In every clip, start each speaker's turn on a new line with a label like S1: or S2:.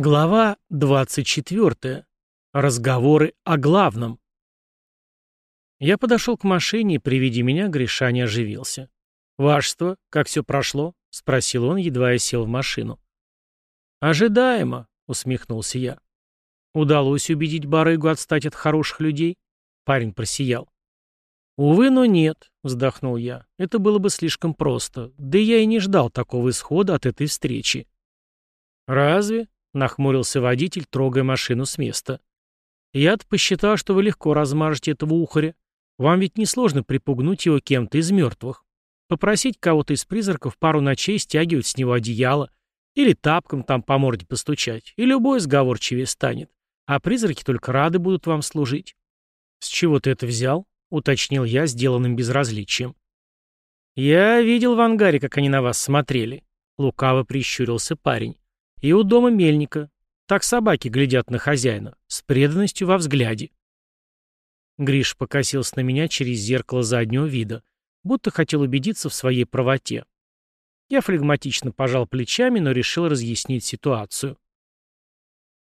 S1: Глава 24. Разговоры о главном. Я подошел к машине, и при виде меня Гриша не оживился. «Вашество, как все прошло?» — спросил он, едва я сел в машину. «Ожидаемо», — усмехнулся я. «Удалось убедить барыгу отстать от хороших людей?» Парень просиял. «Увы, но нет», — вздохнул я. «Это было бы слишком просто. Да я и не ждал такого исхода от этой встречи». «Разве?» — нахмурился водитель, трогая машину с места. «Я-то посчитал, что вы легко размажете этого ухаря. Вам ведь несложно припугнуть его кем-то из мертвых. Попросить кого-то из призраков пару ночей стягивать с него одеяло, или тапком там по морде постучать, и любой сговорчивее станет. А призраки только рады будут вам служить». «С чего ты это взял?» — уточнил я, сделанным безразличием. «Я видел в ангаре, как они на вас смотрели», — лукаво прищурился парень. И у дома мельника. Так собаки глядят на хозяина, с преданностью во взгляде. Гриш покосился на меня через зеркало заднего вида, будто хотел убедиться в своей правоте. Я флегматично пожал плечами, но решил разъяснить ситуацию.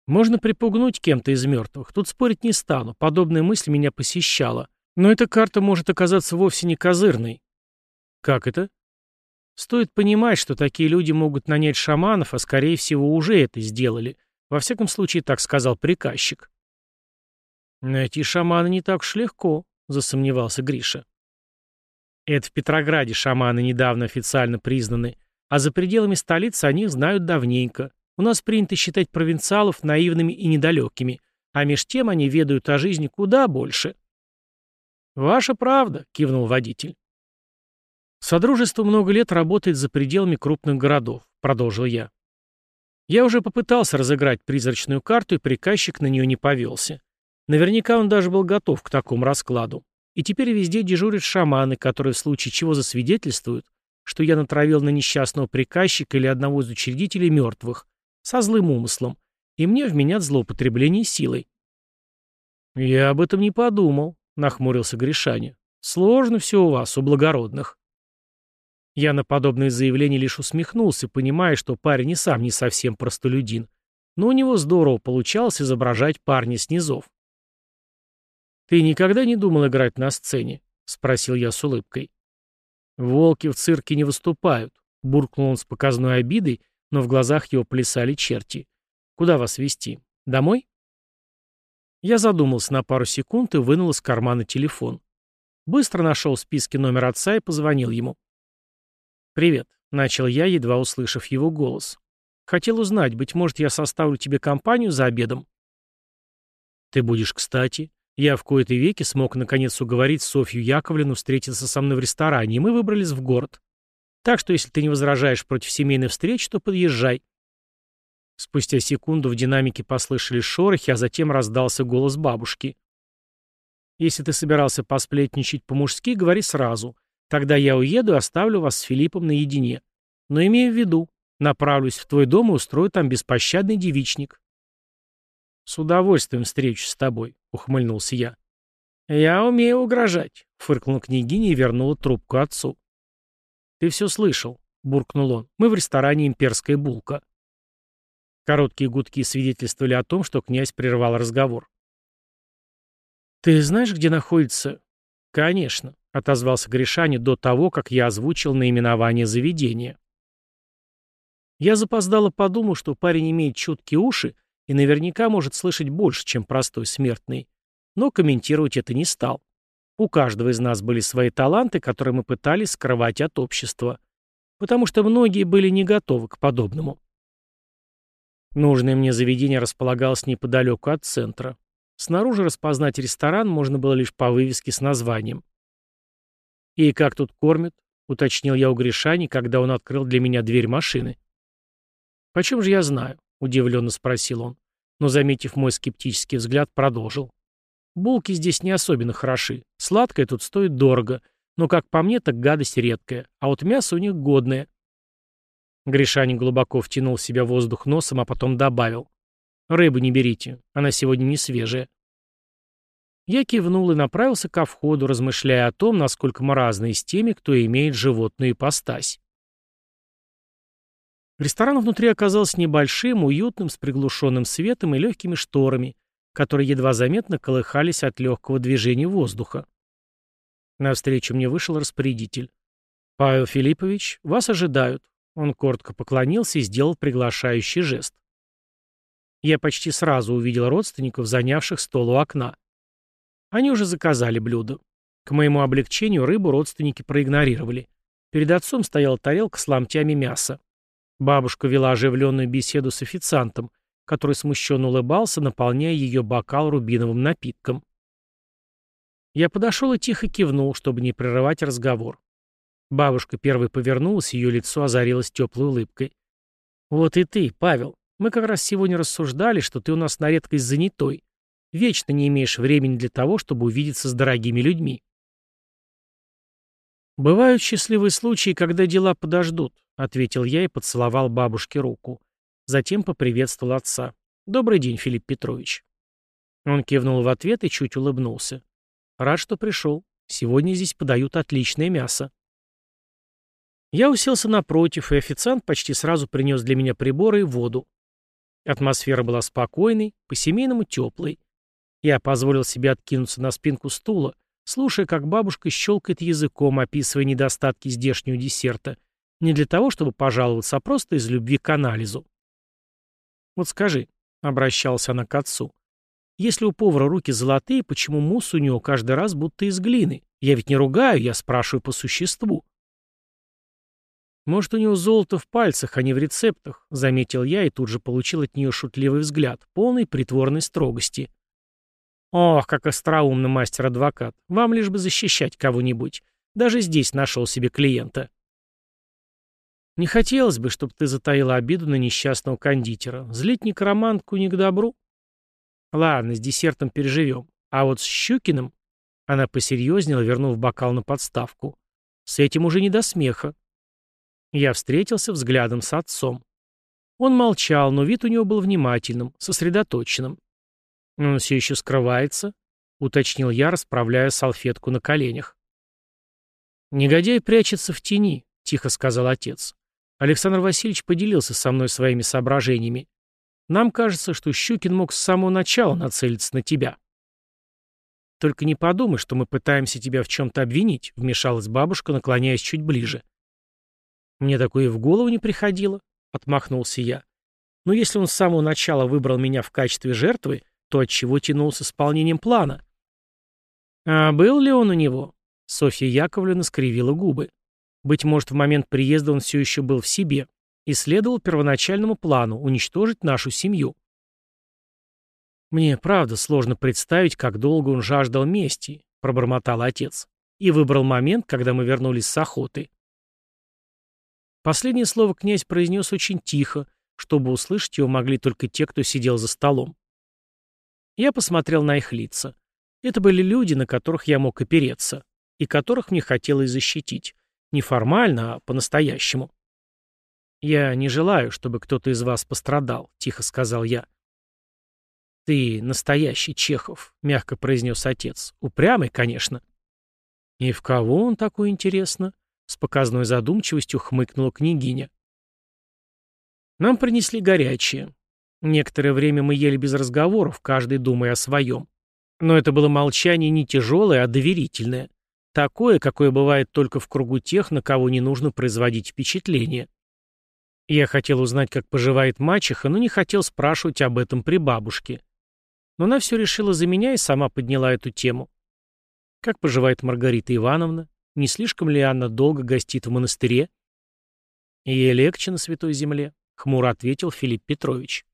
S1: Можно припугнуть кем-то из мертвых, тут спорить не стану, подобная мысль меня посещала. Но эта карта может оказаться вовсе не козырной. Как это? Стоит понимать, что такие люди могут нанять шаманов, а скорее всего уже это сделали. Во всяком случае, так сказал приказчик. «Найти шамана не так уж легко», — засомневался Гриша. Это в Петрограде шаманы недавно официально признаны, а за пределами столицы о них знают давненько. У нас принято считать провинциалов наивными и недалекими, а меж тем они ведают о жизни куда больше. «Ваша правда», — кивнул водитель. «Содружество много лет работает за пределами крупных городов», — продолжил я. Я уже попытался разыграть призрачную карту, и приказчик на нее не повелся. Наверняка он даже был готов к такому раскладу. И теперь везде дежурят шаманы, которые в случае чего засвидетельствуют, что я натравил на несчастного приказчика или одного из учредителей мертвых, со злым умыслом, и мне вменят злоупотребление силой. «Я об этом не подумал», — нахмурился Гришаня. «Сложно все у вас, у благородных». Я на подобное заявление лишь усмехнулся, понимая, что парень и сам не совсем простолюдин. Но у него здорово получалось изображать парня снизов. «Ты никогда не думал играть на сцене?» — спросил я с улыбкой. «Волки в цирке не выступают», — буркнул он с показной обидой, но в глазах его плясали черти. «Куда вас вести? Домой?» Я задумался на пару секунд и вынул из кармана телефон. Быстро нашел в списке номер отца и позвонил ему. «Привет», — начал я, едва услышав его голос. «Хотел узнать, быть может, я составлю тебе компанию за обедом?» «Ты будешь кстати. Я в кои-то веки смог наконец уговорить Софью Яковлевну встретиться со мной в ресторане, и мы выбрались в город. Так что, если ты не возражаешь против семейной встречи, то подъезжай». Спустя секунду в динамике послышались шорохи, а затем раздался голос бабушки. «Если ты собирался посплетничать по-мужски, говори сразу. Тогда я уеду и оставлю вас с Филиппом наедине. Но имею в виду, направлюсь в твой дом и устрою там беспощадный девичник. С удовольствием встречусь с тобой, ухмыльнулся я. Я умею угрожать, фыркнула княгиня и вернула трубку отцу. Ты все слышал, буркнул он. Мы в ресторане «Имперская булка». Короткие гудки свидетельствовали о том, что князь прервал разговор. «Ты знаешь, где находится?» «Конечно. — отозвался Гришаня до того, как я озвучил наименование заведения. Я запоздало подумал, что парень имеет чуткие уши и наверняка может слышать больше, чем простой смертный, но комментировать это не стал. У каждого из нас были свои таланты, которые мы пытались скрывать от общества, потому что многие были не готовы к подобному. Нужное мне заведение располагалось неподалеку от центра. Снаружи распознать ресторан можно было лишь по вывеске с названием. «И как тут кормят?» — уточнил я у Гришани, когда он открыл для меня дверь машины. «Почем же я знаю?» — удивленно спросил он. Но, заметив мой скептический взгляд, продолжил. «Булки здесь не особенно хороши. Сладкое тут стоит дорого. Но, как по мне, так гадость редкая. А вот мясо у них годное». Гришанин глубоко втянул в себя воздух носом, а потом добавил. «Рыбы не берите. Она сегодня не свежая». Я кивнул и направился ко входу, размышляя о том, насколько мы разные с теми, кто имеет животную ипостась. Ресторан внутри оказался небольшим, уютным, с приглушенным светом и легкими шторами, которые едва заметно колыхались от легкого движения воздуха. Навстречу мне вышел распорядитель. «Павел Филиппович, вас ожидают». Он коротко поклонился и сделал приглашающий жест. Я почти сразу увидел родственников, занявших стол у окна. Они уже заказали блюдо. К моему облегчению рыбу родственники проигнорировали. Перед отцом стояла тарелка с ломтями мяса. Бабушка вела оживленную беседу с официантом, который смущенно улыбался, наполняя ее бокал рубиновым напитком. Я подошел и тихо кивнул, чтобы не прерывать разговор. Бабушка первой повернулась, ее лицо озарилось теплой улыбкой. «Вот и ты, Павел. Мы как раз сегодня рассуждали, что ты у нас на редкость занятой. Вечно не имеешь времени для того, чтобы увидеться с дорогими людьми». «Бывают счастливые случаи, когда дела подождут», ответил я и поцеловал бабушке руку. Затем поприветствовал отца. «Добрый день, Филипп Петрович». Он кивнул в ответ и чуть улыбнулся. «Рад, что пришел. Сегодня здесь подают отличное мясо». Я уселся напротив, и официант почти сразу принес для меня приборы и воду. Атмосфера была спокойной, по-семейному теплой. Я позволил себе откинуться на спинку стула, слушая, как бабушка щелкает языком, описывая недостатки здешнего десерта — не для того, чтобы пожаловаться, а просто из любви к анализу. «Вот скажи», — обращалась она к отцу, «если у повара руки золотые, почему мусс у него каждый раз будто из глины? Я ведь не ругаю, я спрашиваю по существу». «Может, у него золото в пальцах, а не в рецептах», — заметил я и тут же получил от нее шутливый взгляд, полный притворной строгости. «Ох, как остроумно мастер-адвокат. Вам лишь бы защищать кого-нибудь. Даже здесь нашел себе клиента». Не хотелось бы, чтобы ты затаила обиду на несчастного кондитера. Злить некромантку не к добру. Ладно, с десертом переживем. А вот с Щукиным... Она посерьезнела, вернув бокал на подставку. С этим уже не до смеха. Я встретился взглядом с отцом. Он молчал, но вид у него был внимательным, сосредоточенным. «Он все еще скрывается?» — уточнил я, расправляя салфетку на коленях. «Негодяй прячется в тени», — тихо сказал отец. Александр Васильевич поделился со мной своими соображениями. Нам кажется, что Щукин мог с самого начала нацелиться на тебя. Только не подумай, что мы пытаемся тебя в чем-то обвинить, вмешалась бабушка, наклоняясь чуть ближе. Мне такое в голову не приходило, отмахнулся я. Но если он с самого начала выбрал меня в качестве жертвы, то от чего тянул с исполнением плана? А был ли он у него? Софья Яковлевна скривила губы. Быть может, в момент приезда он все еще был в себе и следовал первоначальному плану – уничтожить нашу семью. «Мне, правда, сложно представить, как долго он жаждал мести», – пробормотал отец, и выбрал момент, когда мы вернулись с охоты. Последнее слово князь произнес очень тихо, чтобы услышать его могли только те, кто сидел за столом. Я посмотрел на их лица. Это были люди, на которых я мог опереться, и которых мне хотелось защитить. Не формально, а по-настоящему. «Я не желаю, чтобы кто-то из вас пострадал», — тихо сказал я. «Ты настоящий Чехов», — мягко произнес отец. «Упрямый, конечно». «И в кого он такой, интересно?» — с показной задумчивостью хмыкнула княгиня. Нам принесли горячее. Некоторое время мы ели без разговоров, каждый думая о своем. Но это было молчание не тяжелое, а доверительное. Такое, какое бывает только в кругу тех, на кого не нужно производить впечатление. Я хотел узнать, как поживает мачеха, но не хотел спрашивать об этом при бабушке. Но она все решила за меня и сама подняла эту тему. Как поживает Маргарита Ивановна? Не слишком ли она долго гостит в монастыре? Ей легче на Святой Земле, — хмуро ответил Филипп Петрович.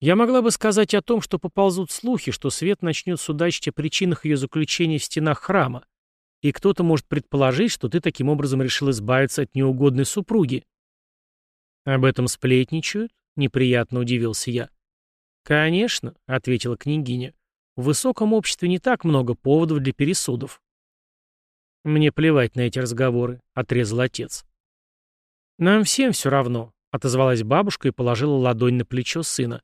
S1: Я могла бы сказать о том, что поползут слухи, что Свет начнет судачить о причинах ее заключения в стенах храма, и кто-то может предположить, что ты таким образом решил избавиться от неугодной супруги. Об этом сплетничают? Неприятно удивился я. Конечно, ответила княгиня. В высоком обществе не так много поводов для пересудов. Мне плевать на эти разговоры, отрезал отец. Нам всем все равно, отозвалась бабушка и положила ладонь на плечо сына.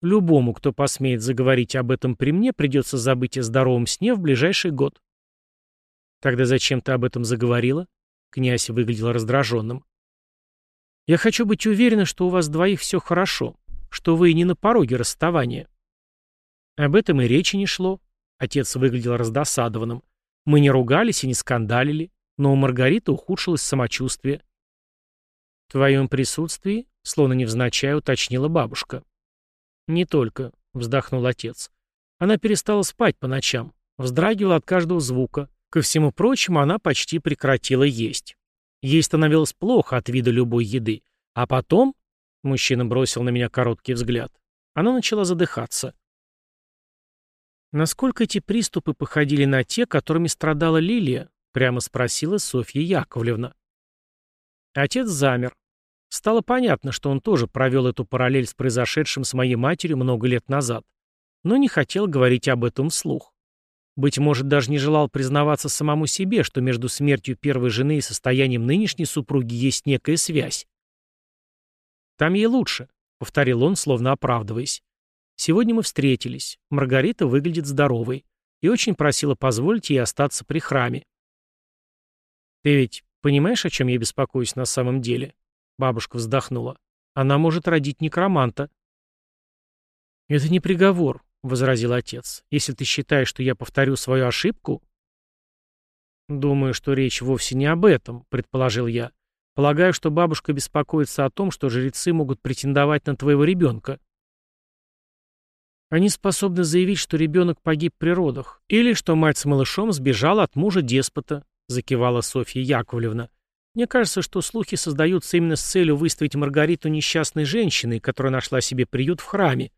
S1: Любому, кто посмеет заговорить об этом при мне, придется забыть о здоровом сне в ближайший год. Тогда зачем ты об этом заговорила? Князь выглядел раздраженным. Я хочу быть уверена, что у вас двоих все хорошо, что вы не на пороге расставания. Об этом и речи не шло. Отец выглядел раздосадованным. Мы не ругались и не скандалили, но у Маргариты ухудшилось самочувствие. В твоем присутствии, словно невзначай, уточнила бабушка. Не только, вздохнул отец. Она перестала спать по ночам, вздрагивала от каждого звука. Ко всему прочему, она почти прекратила есть. Ей становилось плохо от вида любой еды. А потом, мужчина бросил на меня короткий взгляд, она начала задыхаться. Насколько эти приступы походили на те, которыми страдала Лилия? Прямо спросила Софья Яковлевна. Отец замер. Стало понятно, что он тоже провел эту параллель с произошедшим с моей матерью много лет назад, но не хотел говорить об этом вслух. Быть может, даже не желал признаваться самому себе, что между смертью первой жены и состоянием нынешней супруги есть некая связь. «Там ей лучше», — повторил он, словно оправдываясь. «Сегодня мы встретились. Маргарита выглядит здоровой и очень просила позволить ей остаться при храме. «Ты ведь понимаешь, о чем я беспокоюсь на самом деле?» Бабушка вздохнула. «Она может родить некроманта». «Это не приговор», — возразил отец. «Если ты считаешь, что я повторю свою ошибку...» «Думаю, что речь вовсе не об этом», — предположил я. «Полагаю, что бабушка беспокоится о том, что жрецы могут претендовать на твоего ребенка». Они способны заявить, что ребенок погиб при родах, или что мать с малышом сбежала от мужа-деспота, — закивала Софья Яковлевна. «Мне кажется, что слухи создаются именно с целью выставить Маргариту несчастной женщиной, которая нашла себе приют в храме».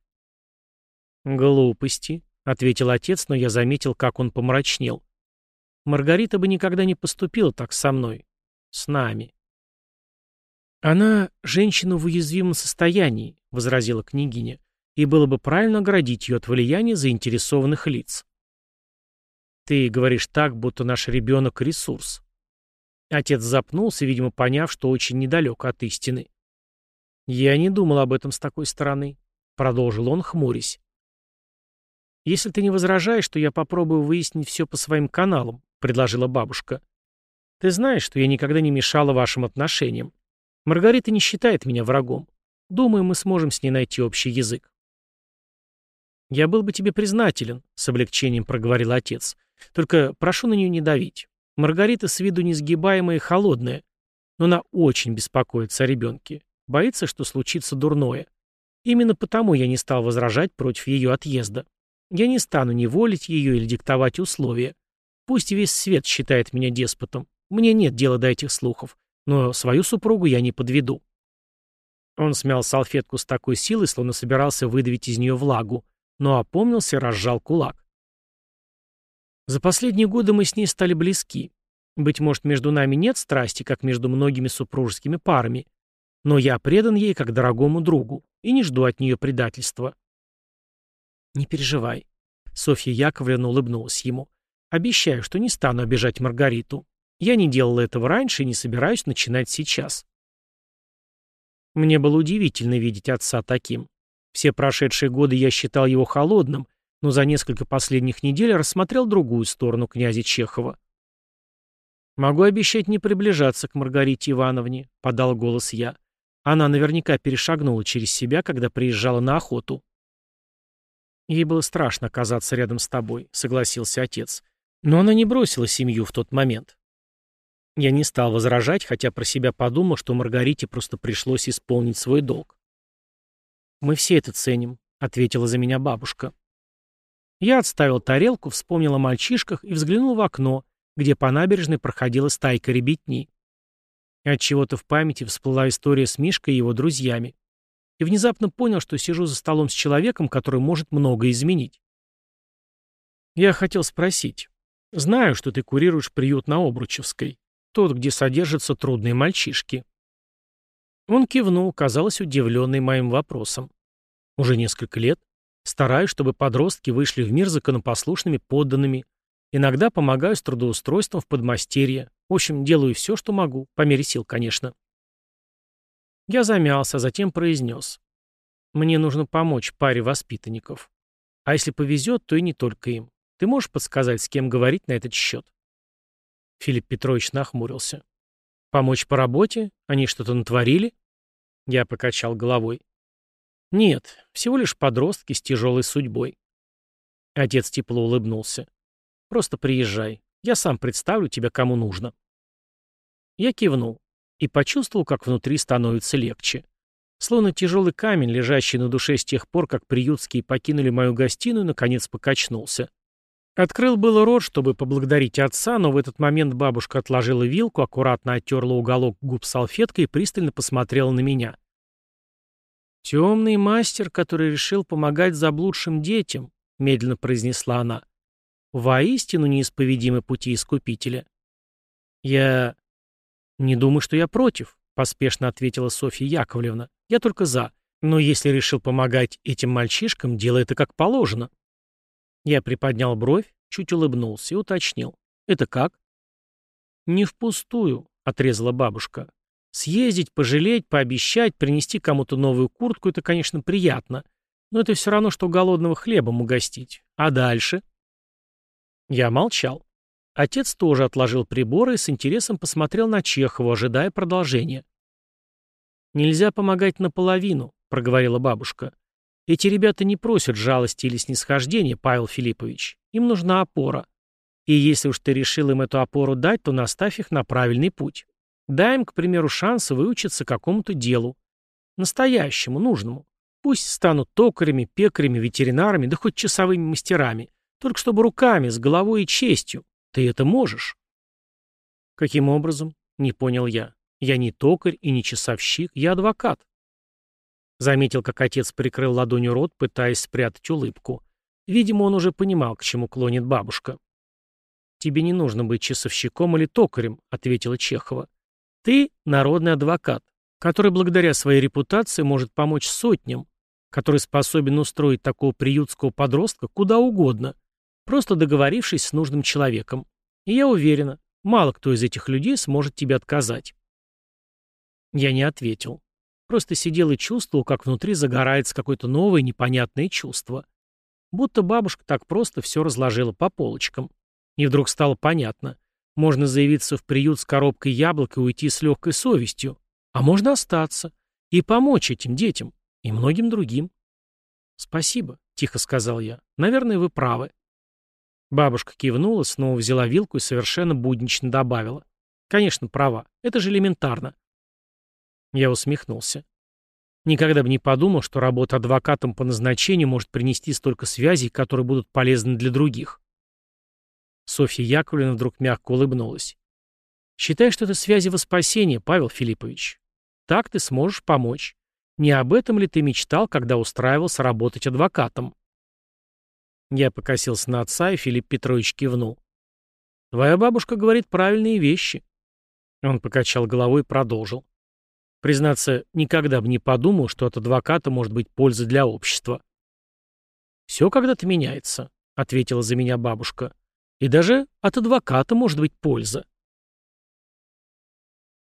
S1: «Глупости», — ответил отец, но я заметил, как он помрачнел. «Маргарита бы никогда не поступила так со мной. С нами». «Она женщина в уязвимом состоянии», — возразила княгиня, «и было бы правильно оградить ее от влияния заинтересованных лиц». Ты говоришь так, будто наш ребенок — ресурс. Отец запнулся, видимо, поняв, что очень недалек от истины. «Я не думал об этом с такой стороны», — продолжил он, хмурясь. «Если ты не возражаешь, то я попробую выяснить все по своим каналам», — предложила бабушка. «Ты знаешь, что я никогда не мешала вашим отношениям. Маргарита не считает меня врагом. Думаю, мы сможем с ней найти общий язык». «Я был бы тебе признателен», — с облегчением проговорил отец. Только прошу на нее не давить. Маргарита с виду несгибаемая и холодная, но она очень беспокоится о ребенке. Боится, что случится дурное. Именно потому я не стал возражать против ее отъезда. Я не стану ни волить ее или диктовать условия. Пусть весь свет считает меня деспотом. Мне нет дела до этих слухов. Но свою супругу я не подведу. Он смял салфетку с такой силой, словно собирался выдавить из нее влагу, но опомнился и разжал кулак. За последние годы мы с ней стали близки. Быть может, между нами нет страсти, как между многими супружескими парами. Но я предан ей как дорогому другу и не жду от нее предательства. Не переживай. Софья Яковлевна улыбнулась ему. Обещаю, что не стану обижать Маргариту. Я не делала этого раньше и не собираюсь начинать сейчас. Мне было удивительно видеть отца таким. Все прошедшие годы я считал его холодным, но за несколько последних недель рассмотрел другую сторону князя Чехова. «Могу обещать не приближаться к Маргарите Ивановне», — подал голос я. Она наверняка перешагнула через себя, когда приезжала на охоту. «Ей было страшно оказаться рядом с тобой», — согласился отец. «Но она не бросила семью в тот момент». Я не стал возражать, хотя про себя подумал, что Маргарите просто пришлось исполнить свой долг. «Мы все это ценим», — ответила за меня бабушка. Я отставил тарелку, вспомнил о мальчишках и взглянул в окно, где по набережной проходила стайка ребятни. От чего то в памяти всплыла история с Мишкой и его друзьями. И внезапно понял, что сижу за столом с человеком, который может многое изменить. Я хотел спросить. Знаю, что ты курируешь приют на Обручевской, тот, где содержатся трудные мальчишки. Он кивнул, казалось удивленный моим вопросом. Уже несколько лет? Стараюсь, чтобы подростки вышли в мир законопослушными подданными. Иногда помогаю с трудоустройством в подмастерье. В общем, делаю все, что могу, по мере сил, конечно. Я замялся, затем произнес. Мне нужно помочь паре воспитанников. А если повезет, то и не только им. Ты можешь подсказать, с кем говорить на этот счет? Филипп Петрович нахмурился. Помочь по работе? Они что-то натворили? Я покачал головой. Нет, всего лишь подростки с тяжелой судьбой. Отец тепло улыбнулся. Просто приезжай. Я сам представлю тебя кому нужно. Я кивнул и почувствовал, как внутри становится легче. Словно тяжелый камень, лежащий на душе с тех пор, как приютские покинули мою гостиную, наконец покачнулся. Открыл было рот, чтобы поблагодарить отца, но в этот момент бабушка отложила вилку, аккуратно оттерла уголок губ салфеткой и пристально посмотрела на меня. «Темный мастер, который решил помогать заблудшим детям», — медленно произнесла она. «Воистину неисповедимы пути Искупителя». «Я не думаю, что я против», — поспешно ответила Софья Яковлевна. Я только за. Но если решил помогать этим мальчишкам, делай это как положено. Я приподнял бровь, чуть улыбнулся и уточнил. Это как? Не впустую, отрезала бабушка. Съездить, пожалеть, пообещать, принести кому-то новую куртку — это, конечно, приятно. Но это все равно, что голодного хлебом угостить. А дальше? Я молчал. Отец тоже отложил приборы и с интересом посмотрел на Чехову, ожидая продолжения. «Нельзя помогать наполовину», — проговорила бабушка. «Эти ребята не просят жалости или снисхождения, Павел Филиппович. Им нужна опора. И если уж ты решил им эту опору дать, то наставь их на правильный путь. Дай им, к примеру, шанс выучиться какому-то делу. Настоящему, нужному. Пусть станут токарями, пекарями, ветеринарами, да хоть часовыми мастерами. Только чтобы руками, с головой и честью. Ты это можешь. Каким образом? Не понял я. Я не токарь и не часовщик, я адвокат. Заметил, как отец прикрыл ладонью рот, пытаясь спрятать улыбку. Видимо, он уже понимал, к чему клонит бабушка. «Тебе не нужно быть часовщиком или токарем», — ответила Чехова. «Ты — народный адвокат, который благодаря своей репутации может помочь сотням, который способен устроить такого приютского подростка куда угодно, просто договорившись с нужным человеком. И я уверена, мало кто из этих людей сможет тебе отказать. Я не ответил. Просто сидел и чувствовал, как внутри загорается какое-то новое непонятное чувство. Будто бабушка так просто все разложила по полочкам. И вдруг стало понятно. Можно заявиться в приют с коробкой яблок и уйти с легкой совестью. А можно остаться. И помочь этим детям. И многим другим. «Спасибо», — тихо сказал я. «Наверное, вы правы». Бабушка кивнула, снова взяла вилку и совершенно буднично добавила. «Конечно, права. Это же элементарно. Я усмехнулся. Никогда бы не подумал, что работа адвокатом по назначению может принести столько связей, которые будут полезны для других. Софья Яковлевна вдруг мягко улыбнулась. «Считай, что это связи во спасение, Павел Филиппович. Так ты сможешь помочь. Не об этом ли ты мечтал, когда устраивался работать адвокатом?» Я покосился на отца, и Филипп Петрович кивнул. «Твоя бабушка говорит правильные вещи». Он покачал головой и продолжил. Признаться, никогда бы не подумал, что от адвоката может быть польза для общества. «Все когда-то меняется», — ответила за меня бабушка. «И даже от адвоката может быть польза».